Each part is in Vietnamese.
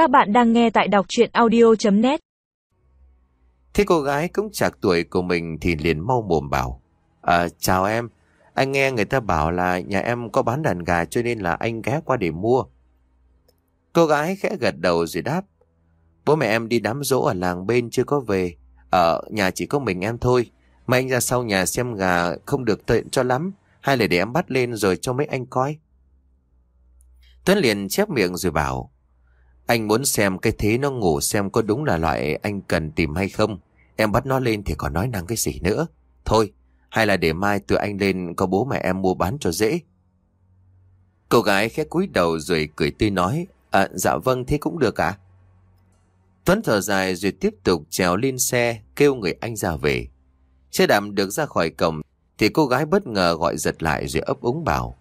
Các bạn đang nghe tại đọc chuyện audio.net Thế cô gái cũng chạc tuổi của mình thì liền mau mồm bảo. À, chào em, anh nghe người ta bảo là nhà em có bán đàn gà cho nên là anh ghé qua để mua. Cô gái khẽ gật đầu rồi đáp. Bố mẹ em đi đám dỗ ở làng bên chưa có về. Ở nhà chỉ có mình em thôi. Mà anh ra sau nhà xem gà không được tiện cho lắm. Hay là để em bắt lên rồi cho mấy anh coi. Tuấn liền chép miệng rồi bảo. Anh muốn xem cái thế nó ngủ xem có đúng là loại anh cần tìm hay không. Em bắt nó lên thì còn nói năng cái gì nữa. Thôi, hay là để mai tụi anh lên có bố mẹ em mua bán cho dễ. Cô gái khẽ cúi đầu rồi cười tươi nói. À, dạ vâng thế cũng được ạ. Tuấn thở dài rồi tiếp tục trèo lên xe kêu người anh ra về. Xe đạm được ra khỏi cổng thì cô gái bất ngờ gọi giật lại rồi ấp úng bảo.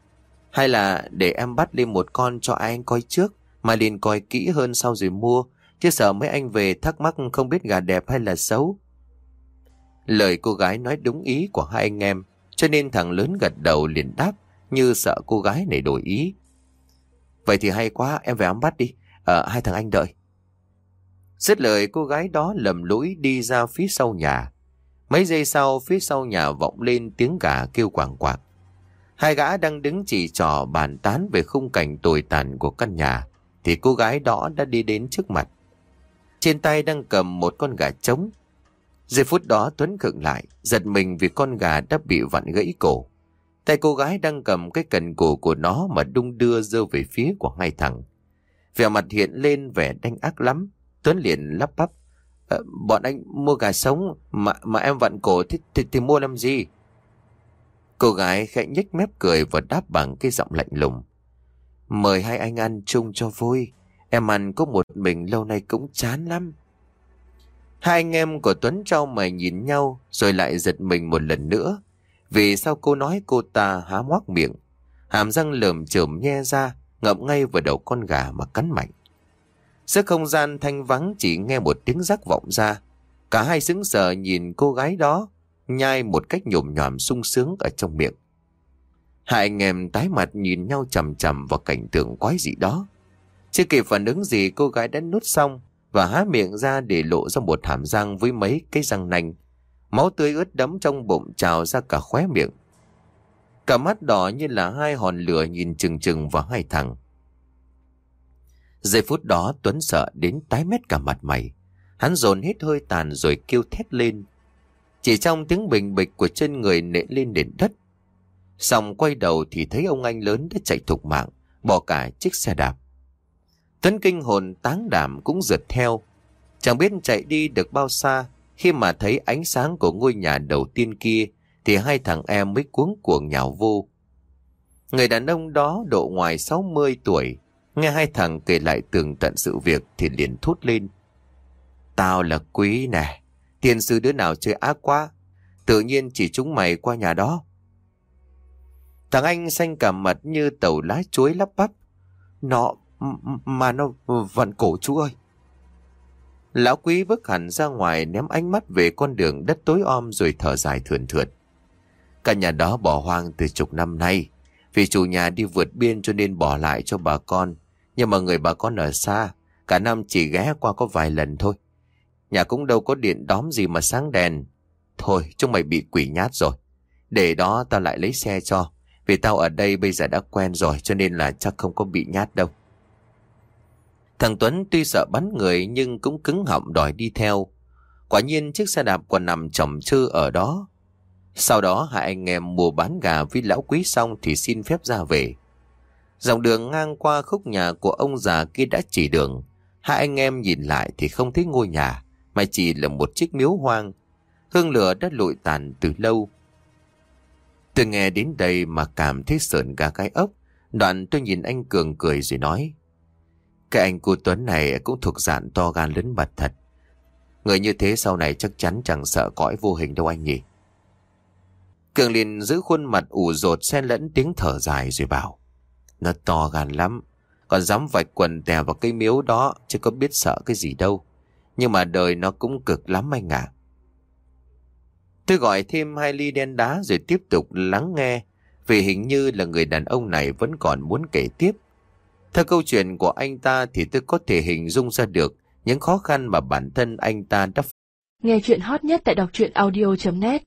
Hay là để em bắt lên một con cho anh coi trước mà liền coi kỹ hơn sau rồi mua, chứ sợ mấy anh về thắc mắc không biết gà đẹp hay là xấu. Lời cô gái nói đúng ý của hai anh em, cho nên thằng lớn gật đầu liền đáp, như sợ cô gái này đổi ý. Vậy thì hay quá, em về ám bắt đi. Ờ hai thằng anh đợi. Dứt lời, cô gái đó lầm lũi đi ra phía sau nhà. Mấy giây sau, phía sau nhà vọng lên tiếng gà kêu quảng quạc. Hai gã đang đứng chỉ trò bàn tán về khung cảnh tồi tàn của căn nhà. Thì cô gái đó đã đi đến trước mặt Trên tay đang cầm một con gà trống Giây phút đó Tuấn khựng lại Giật mình vì con gà đã bị vặn gãy cổ Tay cô gái đang cầm cái cần cổ của nó mà đung đưa dơ về phía của hai thằng. Vẻ mặt hiện lên vẻ đanh ác lắm. Tuấn liền lắp bắp. Ờ, bọn anh mua gà sống mà mà em vặn cổ thì, thì, thì mua làm gì? Cô gái khẽ nhếch mép cười và đáp bằng cái giọng lạnh lùng. Mời hai anh ăn chung cho vui. Em ăn có một mình lâu nay cũng chán lắm. Hai anh em của Tuấn trao mày nhìn nhau rồi lại giật mình một lần nữa vì sao cô nói cô ta há ngoác miệng, hàm răng lởm chởm nhe ra, ngậm ngay vào đầu con gà mà cắn mạnh. Giữa không gian thanh vắng chỉ nghe một tiếng rắc vọng ra. Cả hai sững sờ nhìn cô gái đó, nhai một cách nhồm nhòm sung sướng ở trong miệng. Hai anh em tái mặt nhìn nhau chầm chầm vào cảnh tượng quái dị đó. Chưa kịp phản ứng gì, cô gái đã nút xong và há miệng ra để lộ ra một hàm răng với mấy cái răng nanh Máu tươi ướt đẫm trong bụng trào ra cả khóe miệng. Cả mắt đỏ như là hai hòn lửa nhìn chừng chừng vào hai thằng. Giây phút đó, Tuấn sợ đến tái mét cả mặt mày. Hắn dồn hết hơi tàn rồi kêu thét lên. Chỉ trong tiếng bình bịch của chân người nện lên nền đất. Xong quay đầu thì thấy ông anh lớn đã chạy thục mạng, bỏ cả chiếc xe đạp. Tuấn kinh hồn táng đảm cũng rượt theo. Chẳng biết chạy đi được bao xa khi mà thấy ánh sáng của ngôi nhà đầu tiên kia thì hai thằng em mới cuống cuồng nhào vô. Người đàn ông đó độ ngoài 60 tuổi, nghe hai thằng kể lại tường tận sự việc thì liền thốt lên. Tao là quý nè, tiền sư đứa nào chơi ác quá, tự nhiên chỉ chúng mày qua nhà đó. Thằng anh xanh cả mặt như tàu lá chuối lắp bắp. Nó, mà nó vặn cổ chú ơi. Lão quý bước hẳn ra ngoài ném ánh mắt về con đường đất tối om rồi thở dài thườn thượt. cả nhà đó bỏ hoang từ chục năm nay. Vì chủ nhà đi vượt biên cho nên bỏ lại cho bà con. Nhưng mà người bà con ở xa, cả năm chỉ ghé qua có vài lần thôi. Nhà cũng đâu có điện đóm gì mà sáng đèn. Thôi, chúng mày bị quỷ nhát rồi. Để đó tao lại lấy xe cho. Vì tao ở đây bây giờ đã quen rồi cho nên là chắc không có bị nhát đâu. Thằng Tuấn tuy sợ bắn người nhưng cũng cứng họng đòi đi theo. Quả nhiên chiếc xe đạp còn nằm chồng chư ở đó. Sau đó hai anh em mua bán gà với lão quý xong thì xin phép ra về. Dòng đường ngang qua khúc nhà của ông già kia đã chỉ đường. Hai anh em nhìn lại thì không thấy ngôi nhà, mà chỉ là một chiếc miếu hoang. Hương lửa đã lụi tàn từ lâu. Tôi nghe đến đây mà cảm thấy sợn cả cái ốc. Đoạn tôi nhìn anh Cường cười rồi nói. Cái anh cô Tuấn này cũng thuộc dạng to gan lớn mật thật. Người như thế sau này chắc chắn chẳng sợ cõi vô hình đâu anh nhỉ. Cường liền giữ khuôn mặt ủ rột xen lẫn tiếng thở dài rồi bảo. Nó to gan lắm. Còn dám vạch quần tè vào cây miếu đó chứ có biết sợ cái gì đâu. Nhưng mà đời nó cũng cực lắm anh ạ. Tôi gọi thêm hai ly đen đá rồi tiếp tục lắng nghe. Vì hình như là người đàn ông này vẫn còn muốn kể tiếp. Theo câu chuyện của anh ta thì tôi có thể hình dung ra được những khó khăn mà bản thân anh ta đã Nghe chuyện hot nhất tại đọc truyện audio.net